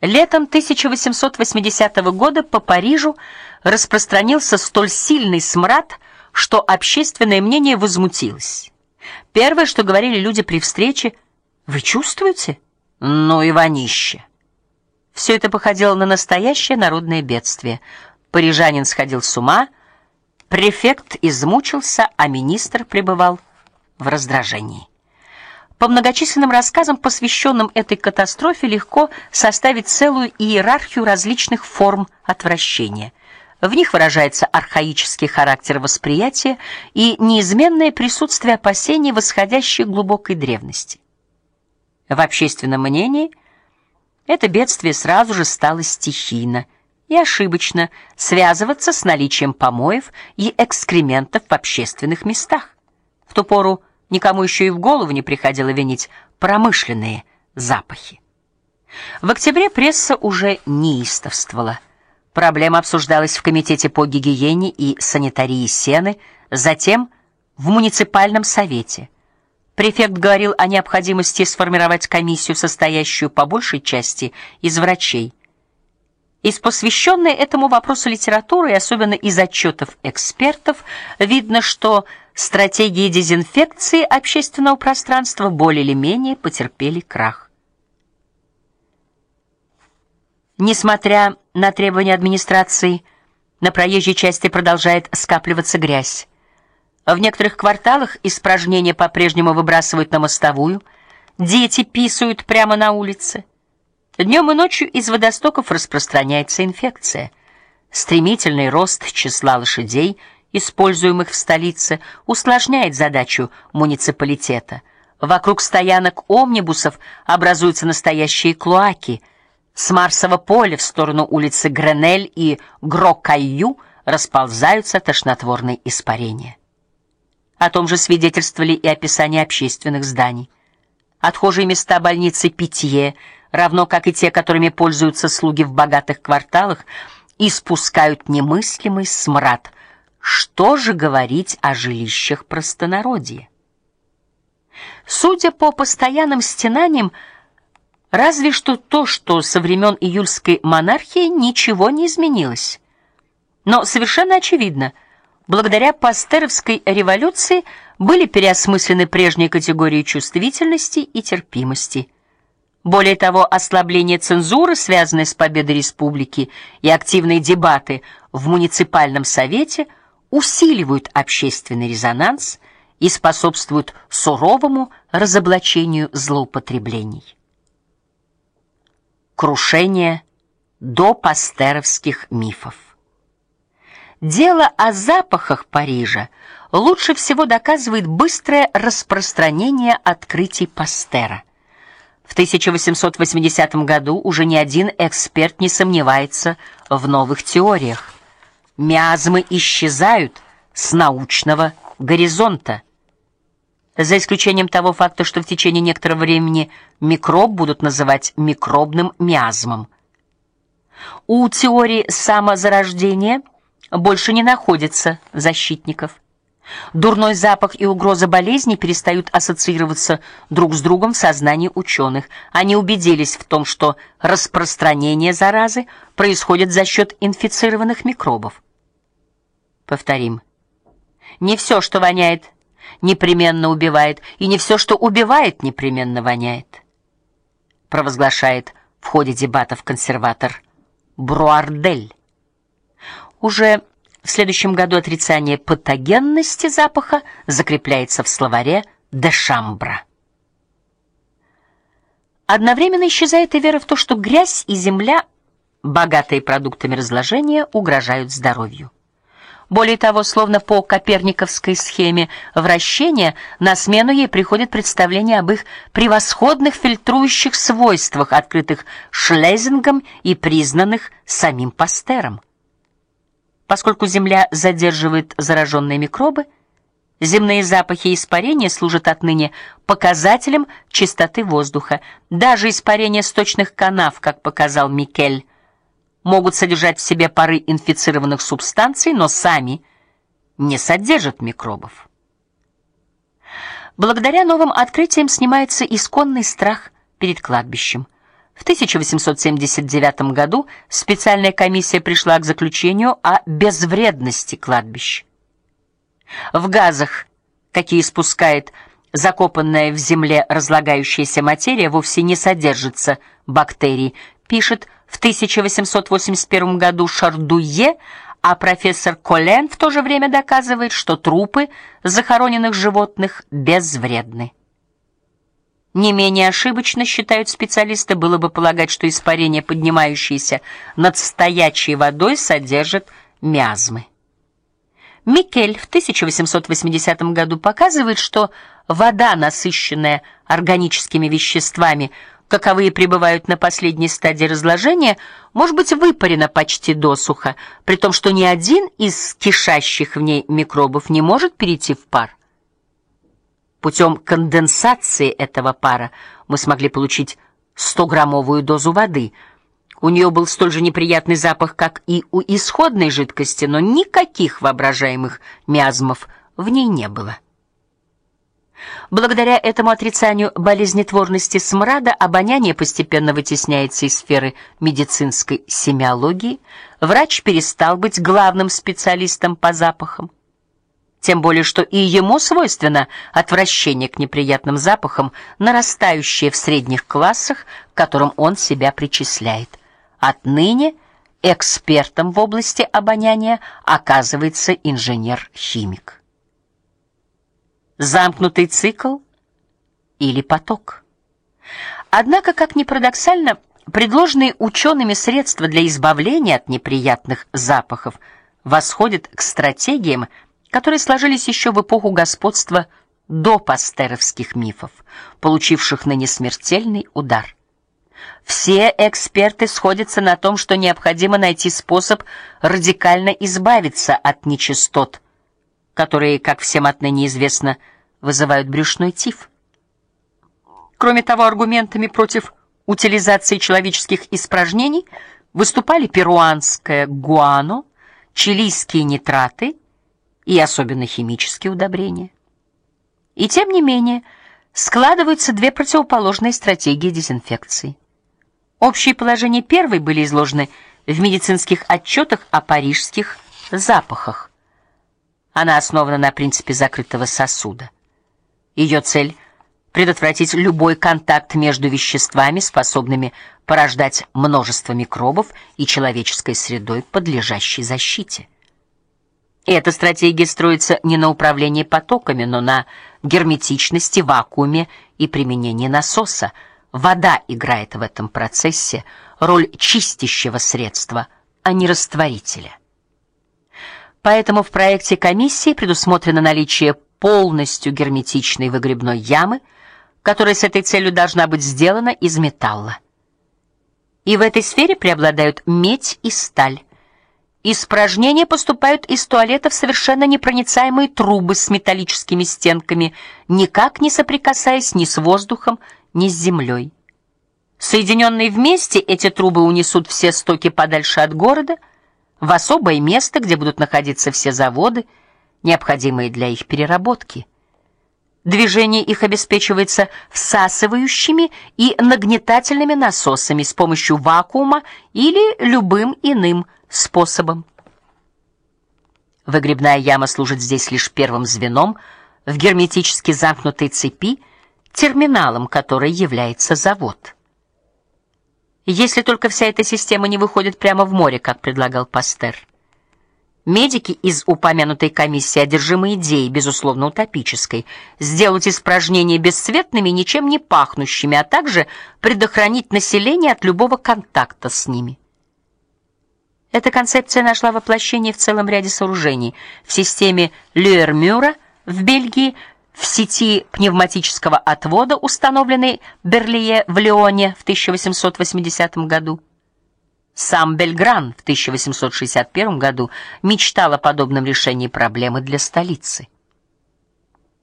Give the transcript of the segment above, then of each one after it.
Летом 1880 года по Парижу распространился столь сильный смрад, что общественное мнение возмутилось. Первое, что говорили люди при встрече: "Вы чувствуете? Ну и вонище". Все это походило на настоящее народное бедствие. Парижанин сходил с ума, префект измучился, а министр пребывал в раздражении. По многочисленным рассказам, посвященным этой катастрофе, легко составить целую иерархию различных форм отвращения. В них выражается архаический характер восприятия и неизменное присутствие опасений, восходящих к глубокой древности. В общественном мнении это бедствие сразу же стало стихийно и ошибочно связываться с наличием помоев и экскрементов в общественных местах. В ту пору Никому еще и в голову не приходило винить промышленные запахи. В октябре пресса уже неистовствовала. Проблема обсуждалась в комитете по гигиене и санитарии Сены, затем в муниципальном совете. Префект говорил о необходимости сформировать комиссию, состоящую по большей части из врачей. Из посвященной этому вопросу литературы, и особенно из отчетов экспертов, видно, что стратегии дезинфекции общественного пространства более или менее потерпели крах. Несмотря на требования администрации, на проезжей части продолжает скапливаться грязь. В некоторых кварталах испражнения по-прежнему выбрасывают на мостовую, дети писают прямо на улице. Днем и ночью из водостоков распространяется инфекция. Стремительный рост числа лошадей – используемых в столице, усложняет задачу муниципалитета. Вокруг стоянок омнибусов образуются настоящие клоаки. С Марсового поля в сторону улицы Гренель и Грокайю расползаются тошнотворные испарения. О том же свидетельствовали и описания общественных зданий. Отхожие места больницы Питье, равно как и те, которыми пользуются слуги в богатых кварталах, испускают немыслимый смрад – что же говорить о жилищах простонародья? Судя по постоянным стенаниям, разве что то, что со времен июльской монархии ничего не изменилось. Но совершенно очевидно, благодаря пастеровской революции были переосмыслены прежние категории чувствительности и терпимости. Более того, ослабление цензуры, связанное с победой республики, и активные дебаты в муниципальном совете – усиливают общественный резонанс и способствуют суровому разоблачению злоупотреблений. Крушение до пастеровских мифов. Дело о запахах Парижа лучше всего доказывает быстрое распространение открытий Пастера. В 1880 году уже ни один эксперт не сомневается в новых теориях миазмы исчезают с научного горизонта. За исключением того факта, что в течение некоторого времени микроб будут называть микробным миазмом. У теории самозарождения больше не находится защитников. Дурной запах и угроза болезни перестают ассоциироваться друг с другом в сознании ученых. Они убедились в том, что распространение заразы происходит за счет инфицированных микробов. Повторим. Не все, что воняет, непременно убивает, и не все, что убивает, непременно воняет. Провозглашает в ходе дебатов консерватор Бруардель. Уже в следующем году отрицание патогенности запаха закрепляется в словаре де Шамбра. Одновременно исчезает и вера в то, что грязь и земля, богатые продуктами разложения, угрожают здоровью. Более того, словно по коперниковской схеме вращения, на смену ей приходит представление об их превосходных фильтрующих свойствах, открытых Шлезингом и признанных самим Пастером. Поскольку Земля задерживает зараженные микробы, земные запахи и испарения служат отныне показателем чистоты воздуха. Даже испарения сточных канав, как показал Микель, могут содержать в себе пары инфицированных субстанций, но сами не содержат микробов. Благодаря новым открытиям снимается исконный страх перед кладбищем. В 1879 году специальная комиссия пришла к заключению о безвредности кладбищ. В газах, какие спускает закопанная в земле разлагающаяся материя, вовсе не содержится бактерий, пишет в 1881 году Шардуе, а профессор Колен в то же время доказывает, что трупы захороненных животных безвредны. Не менее ошибочно, считают специалисты, было бы полагать, что испарения, поднимающиеся над стоячей водой, содержат миазмы. Микель в 1880 году показывает, что вода, насыщенная органическими веществами, каковые пребывают на последней стадии разложения, может быть выпарена почти досуха, при том, что ни один из кишащих в ней микробов не может перейти в пар. Путем конденсации этого пара мы смогли получить 100-граммовую дозу воды. У нее был столь же неприятный запах, как и у исходной жидкости, но никаких воображаемых миазмов в ней не было. Благодаря этому отрицанию болезнетворности смрада обоняние постепенно вытесняется из сферы медицинской семиологии. Врач перестал быть главным специалистом по запахам. Тем более, что и ему свойственно отвращение к неприятным запахам, нарастающее в средних классах, к которым он себя причисляет. Отныне экспертом в области обоняния оказывается инженер-химик. Замкнутый цикл или поток. Однако, как ни парадоксально, предложенные учеными средства для избавления от неприятных запахов восходят к стратегиям, которые сложились еще в эпоху господства до пастеровских мифов, получивших ныне смертельный удар. Все эксперты сходятся на том, что необходимо найти способ радикально избавиться от нечистот, которые, как всем отныне известно, вызывают брюшной тиф. Кроме того, аргументами против утилизации человеческих испражнений выступали перуанское гуано, чилийские нитраты и особенно химические удобрения. И тем не менее, складываются две противоположные стратегии дезинфекции. Общие положения первой были изложены в медицинских отчетах о парижских запахах. Она основана на принципе закрытого сосуда. Ее цель предотвратить любой контакт между веществами, способными порождать множество микробов и человеческой средой, подлежащей защите. Эта стратегия строится не на управлении потоками, но на герметичности, вакууме и применении насоса. Вода играет в этом процессе роль чистящего средства, а не растворителя. Поэтому в проекте комиссии предусмотрено наличие полностью герметичной выгребной ямы, которая с этой целью должна быть сделана из металла. И в этой сфере преобладают медь и сталь. Испражнения поступают из туалета в совершенно непроницаемые трубы с металлическими стенками, никак не соприкасаясь ни с воздухом, ни с землей. Соединенные вместе эти трубы унесут все стоки подальше от города, в особое место, где будут находиться все заводы, необходимые для их переработки. Движение их обеспечивается всасывающими и нагнетательными насосами с помощью вакуума или любым иным способом. Выгребная яма служит здесь лишь первым звеном в герметически замкнутой цепи, терминалом которой является завод. Если только вся эта система не выходит прямо в море, как предлагал Пастер. Медики из упомянутой комиссии одержимы идеей, безусловно, утопической, сделать испражнения бесцветными, ничем не пахнущими, а также предохранить население от любого контакта с ними. Эта концепция нашла воплощение в целом ряде сооружений: в системе Люермюра в Бельгии, в сети пневматического отвода, установленной Берлие в Лионе в 1880 году. Сам Бельгран в 1861 году мечтал о подобном решении проблемы для столицы.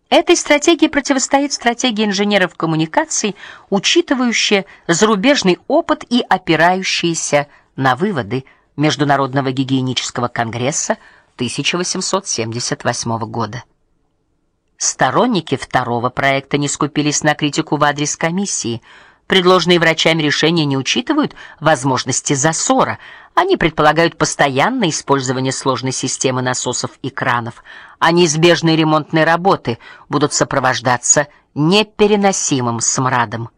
Этой стратегии противостоит стратегия инженеров коммуникаций, учитывающая зарубежный опыт и опирающаяся на выводы Международного гигиенического конгресса 1878 года. Сторонники второго проекта не скупились на критику в адрес комиссии, Предложенные врачами решения не учитывают возможности засора. Они предполагают постоянное использование сложной системы насосов и кранов, а неизбежные ремонтные работы будут сопровождаться непереносимым смрадом.